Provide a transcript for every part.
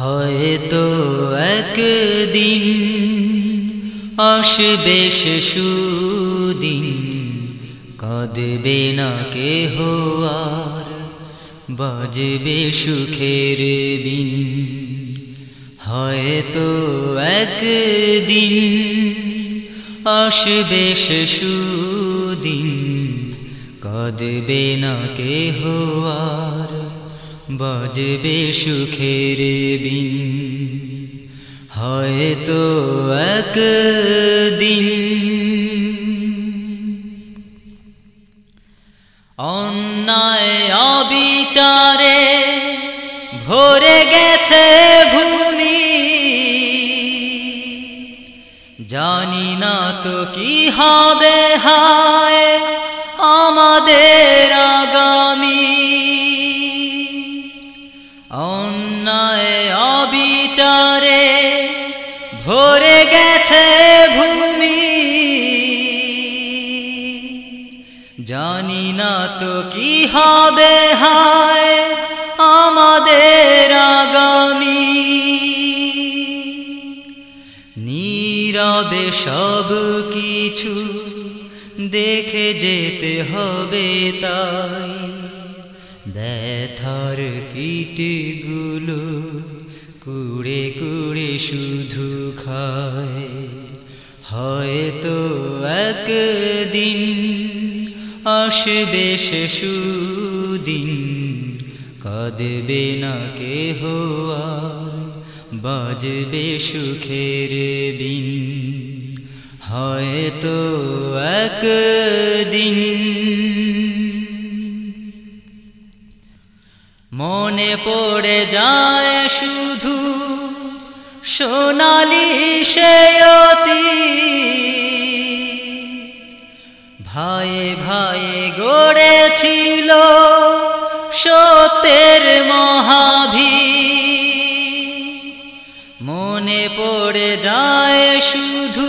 হয়তো একদিন আসবে সে সুদিন, কাঁদবে না কেহ আর, বাজবে সুখের বিন হয়তো একদিন আসবে সে সুদিন, কাঁদবে না কেহ আর বাজবে সুখের বিন হয়তো একদিন অন্যায় অবিচারে ভরে গেছে ভূমি। জানি না তো কি হবে হায় আমাদের ভরে গেছে ভূমি। জানি না তো কি হবে, হায় আমাদের আগামী। নীরবে সব কিছু দেখে যেতে হবে তাই। ব্যথার কীটগুলো কুড়ে কুড়ে শুধু খায় হয়তো একদিন আসবে সে সুদিন, কাঁদবে না কেহ আর, বাজবে সুখের বিন হয়তো একদিন মনে পড়ে যায় শুধু সোনালি সে ভাইয়ে ভাইয়ে গড়েছিল সত্যের মহাভি মনে পড়ে যায় শুধু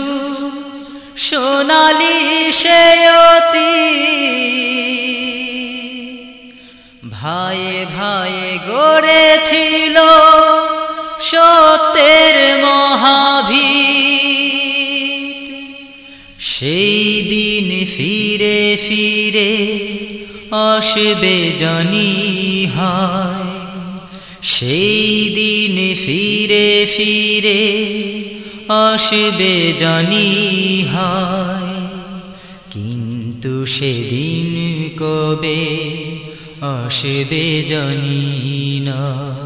সোনালি সে দিন ফিরে ফিরে আসবে জানি হায়। সেই দিন ফিরে ফিরে আসবে জানি হায়। কিন্তু সেদিন কবে আসবে জানি না।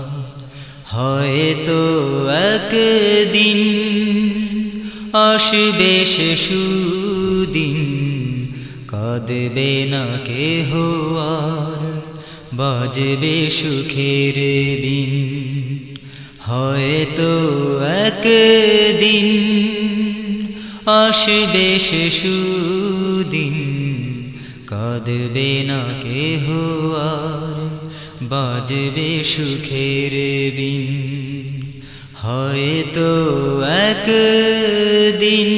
হয়তো একদিন আসবে সে সুদিন কাঁদবে না কেহ আর, বাজবে সুখের বিন হয়তো একদিন আসবে সে সুদিন, কাঁদবে না কেহ আর, বাজবে সুখের বিন হয়তো একদিন